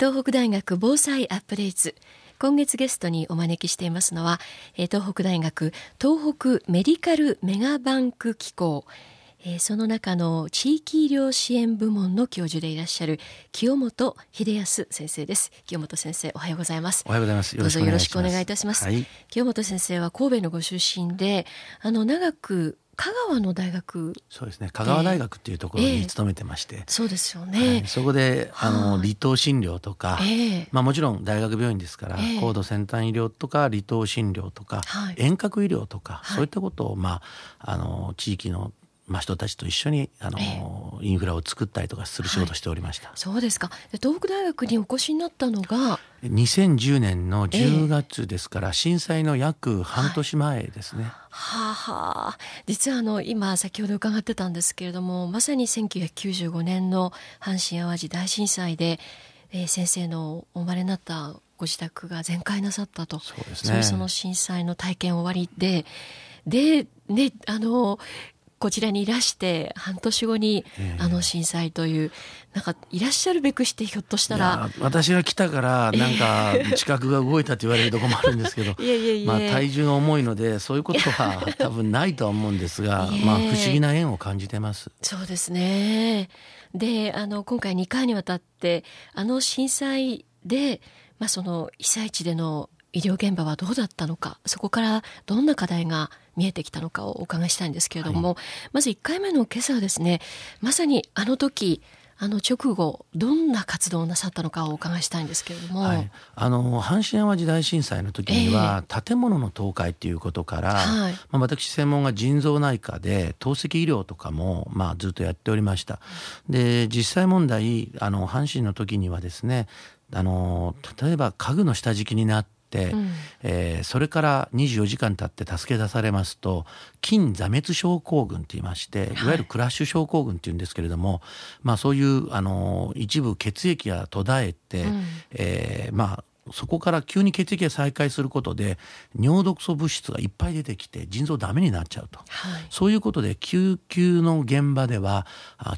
東北大学防災アップデート今月ゲストにお招きしていますのは東北大学東北メディカルメガバンク機構。その中の地域医療支援部門の教授でいらっしゃる清本秀康先生です。清本先生おはようございます。おはようございます。どうぞよろしくお願いいたします、はい、清本先生は神戸のご出身であの長く香川の大学そうですね。香川大学っていうところに勤めてまして、えー、そうですよね、はい、そこであ。の離島診療とか、えー、まあ、もちろん大学病院ですから、えー、高度先端医療とか離島診療とか、はい、遠隔医療とか、そういったことを、まあ、あの地域のまあ、人たちと一緒にあの、えインフラを作ったりとかする仕事をしておりました、はい、そうですか。東北大学にお越しになったのが2010年の10月ですから、え震災の約半年前ですね。はあ、はあ、実はあの今先ほど伺ってたんですけれどもまさに1995年の阪神・淡路大震災で、えー、先生のお生まれになったご自宅が全壊なさったと。そうですね。その震災の体験終わりで。でねあのこちらにいらして半年後にあの震災というなんかいらっしゃるべくしてひょっとしたら。私が来たからなんか地殻が動いたと言われるところもあるんですけど まあ体重が重いのでそういうことは 多分ないとは思うんですがまあ不思議な縁を感じてます。そうですね。であの今回2回にわたってあの震災で、まあ、その被災地での医療現場はどうだったのかそこからどんな課題が見えてきたのかをお伺いしたいんですけれども、はい、まず1回目の今朝はですねまさにあの時あの直後どんな活動をなさったのかをお伺いしたいんですけれども、はい、あの阪神・淡路大震災の時には、えー、建物の倒壊っていうことから、はい、まあ、私専門が腎臓内科で透析医療とかも、まあ、ずっとやっておりました。で実際問題あの阪神の時にはですねあの例えば家具の下敷きになって、うん、えー、それから24時間経って助け出されますと筋座滅症候群といいましてい。わゆるクラッシュ症候群っていうんですけれども、はい、まあ、そういうあの一部血液が途絶えて、うん、えー、まあそこから急に血液が再開することで尿毒素物質がいっぱい出てきて腎臓ダメになっちゃうと、はい、そういうことで救急の現場では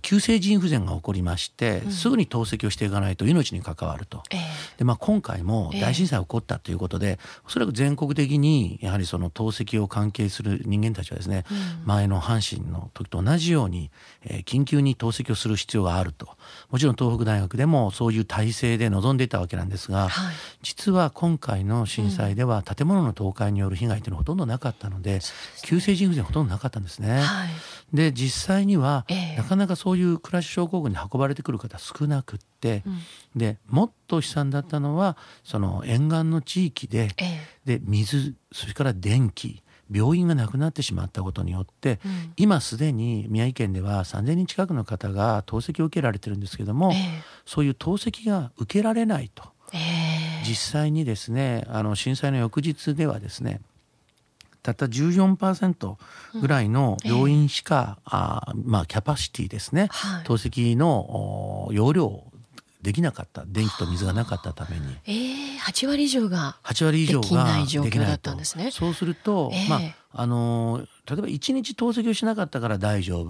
急性腎不全が起こりまして、うん、すぐに透析をしていかないと命に関わると、えー、でまあ、今回も大震災起こったということで、えー、おそらく全国的にやはりその透析を関係する人間たちはですね、うん、前の阪神の時と同じように、えー、緊急に透析をする必要があると。もちろん東北大学でもそういう体制で臨んでいたわけなんですが、はい実は今回の震災では建物の倒壊による被害というのはほとんどなかったので、急性腎不全ほとんどなかったんですね。はい、で実際には、えー、なかなかそういうクラッシュ症候群に運ばれてくる方少なくって、うん、でもっと悲惨だったのはその沿岸の地域でえー、で水それから電気病院がなくなってしまったことによって、うん、今すでに宮城県では3,000人近くの方が透析を受けられてるんですけども、えー、そういう透析が受けられないと。実際にですねあの震災の翌日ではですねたった14%ぐらいの病院しか、うんえ。ー、あまあ、キャパシティですね、はい、透析の容量できなかった電気と水がなかったために、えー、8割以上が8割以上ができない状況だったんですね。そうすると、えー、まああの例えば1日透析をしなかったから大丈夫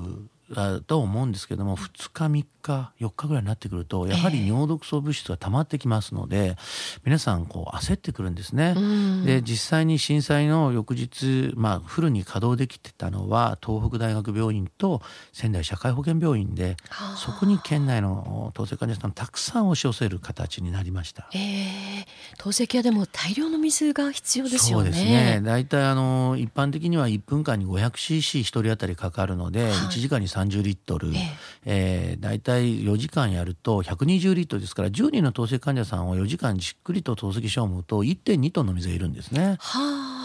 だと思うんですけども2日3日4日ぐらいになってくるとやはり尿毒素物質が溜まってきますので、皆さんこう焦ってくるんですね。で実際に震災の翌日、まあ、フルに稼働できてたのは東北大学病院と仙台社会保険病院でそこに県内の透析患者さんたくさん押し寄せる形になりました。えー、透析はでも大量の水が必要ですよね。そうですね。大体あの一般的には1分間に 500cc1 人当たりかかるので、はい、1時間に30リットル、えー、えー、大体4時間やると120リットルですから10人の透析患者さんを4時間じっくりと透析しようと1.2トンの水がいるんですね。はあ。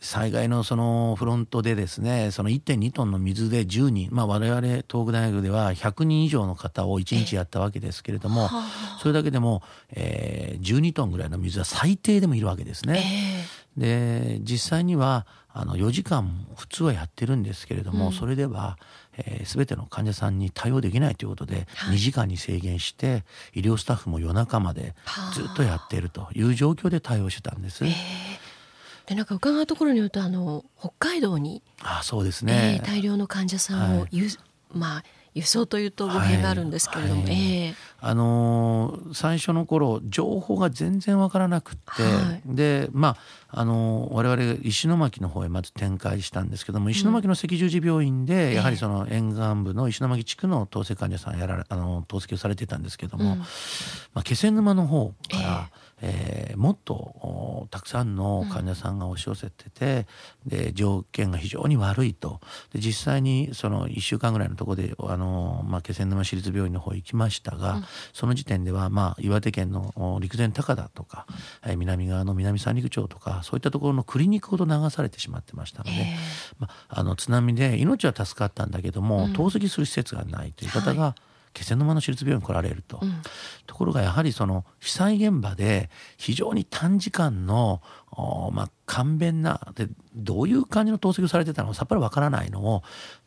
災害のそのフロントでですねその1.2トンの水で10人、まあ、我々東北大学では100人以上の方を1日やったわけですけれどもそれだけでも、えー、12トンぐらいの水は最低でもいるわけですね。で実際にはあの4時間普通はやってるんですけれども、うん、それでは、えー、全ての患者さんに対応できないということで、はい、2時間に制限して医療スタッフも夜中までずっとやっているという状況で対応してたんです。でなんか伺うところによるとあの北海道にあそうですね、えー、大量の患者さんを、はい、まあ輸送というと語弊があるんですけれども、はいはい、えー、あのー、最初の頃情報が全然わからなくて、はい、でまああのー、我々石巻の方へまず展開したんですけども石巻の赤十字病院で、やはりその沿岸部の石巻地区の透析患者さんやらあの透析をされてたんですけども、うん、まあ、気仙沼の方から、えーえー、もっとたくさんの患者さんが押し寄せてて、うん、で条件が非常に悪いと。で実際にその1週間ぐらいのところであの、まあ、気仙沼市立病院の方行きましたが、うん、その時点では、まあ、岩手県の陸前高田とか、えー、南側の南三陸町とかそういったところのクリニックほど流されてしまってましたので、えー、まあ、あの津波で命は助かったんだけども、うん、透析する施設がないという方が、はい。気仙沼の市立病院に来られると、うん、ところがやはりその被災現場で非常に短時間のまあ、簡便なでどういう感じの透析をされてたのかさっぱりわからないのを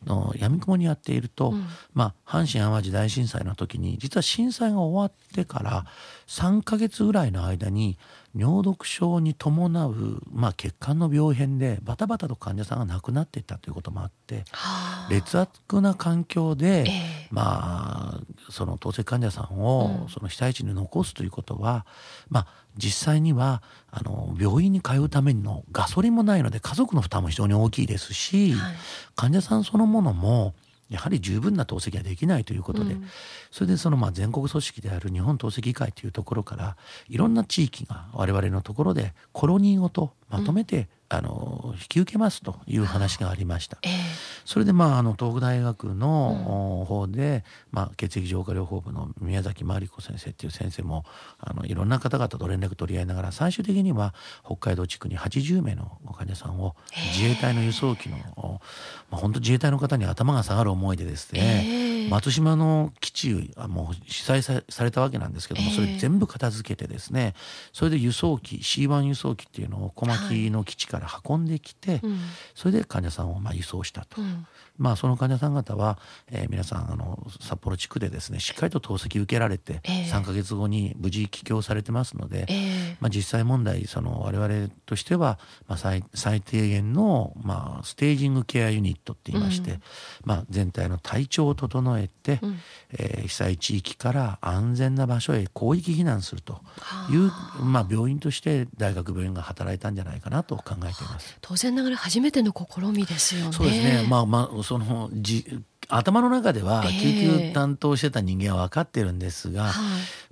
の闇雲にやっていると、うん、まあ、阪神・淡路大震災の時に実は震災が終わってから3か月ぐらいの間に尿毒症に伴う、まあ、血管の病変でバタバタと患者さんが亡くなっていったということもあって、劣悪な環境で、えー、まあ、その透析患者さんをその被災地に残すということは、まあ、実際にはあの病院に通うためのガソリンもないので家族の負担も非常に大きいですし、はい、患者さんそのものもやはり十分な透析ができないということで、うん、それでそのまあ全国組織である日本透析会というところからいろんな地域が我々のところでコロニーごとまとめてあの引き受けますという話がありました。えー、それでまああの東北大学の方で、うん、まあ血液浄化療法部の宮崎真理子先生っていう先生もあのいろんな方々と連絡取り合いながら最終的には北海道地区に80名の患者さんを自衛隊の輸送機の、まあ本当自衛隊の方に頭が下がる思いでですね、えー、松島の基地はもう被災されたわけなんですけども、それ全部片付けてですねそれで輸送機 C1 輸送機っていうのを小牧の基地から運んできて、うん、それで患者さんをまあ輸送したと、うん、まあ、その患者さん方は、えー、皆さんあの札幌地区でですねしっかりと透析受けられて、えー、3か月後に無事帰郷されてますので、えー、まあ、実際問題その我々としては、まあ、最最低限の、まあ、ステージングケアユニットって言いまして、うん、まあ、全体の体調を整えて、うん、えー、被災地域から安全な場所へ広域避難するという、まあ、病院として大学病院が働いたんじゃないかなと考えています。当然ながら初めての試みですよね。そうですね。まあまあそのじ頭の中では救急担当してた人間は分かってるんですが、えー、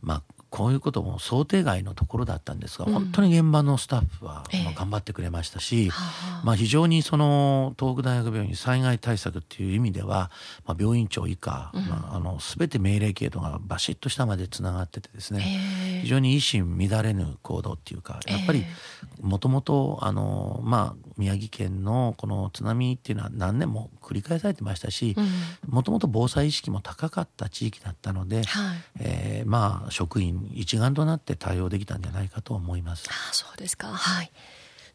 まあこういうことも想定外のところだったんですが、うん、本当に現場のスタッフはまあ頑張ってくれましたし、えー、まあ、非常にその東北大学病院災害対策っていう意味では、まあ、病院長以下、うん、まあ、あの全て命令系統がバシッと下までつながっててですね、えー、非常に一心乱れぬ行動っていうかやっぱりもともとまあ宮城県のこの津波っていうのは何年も繰り返されてましたしもともと防災意識も高かった地域だったので、はい、えー、まあ職員一丸となって対応できたんじゃないかと思います。あそうですか。はい。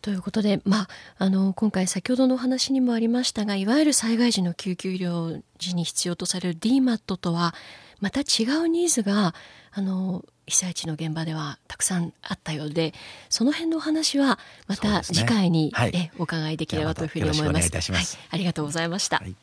ということで、まあ、あの今回先ほどのお話にもありましたがいわゆる災害時の救急医療時に必要とされる DMAT とはまた違うニーズがあの被災地の現場ではたくさんあったようでその辺のお話はまた次回に、ねはい、えお伺いできればというふうに思います。はい、ありがとうございました。はい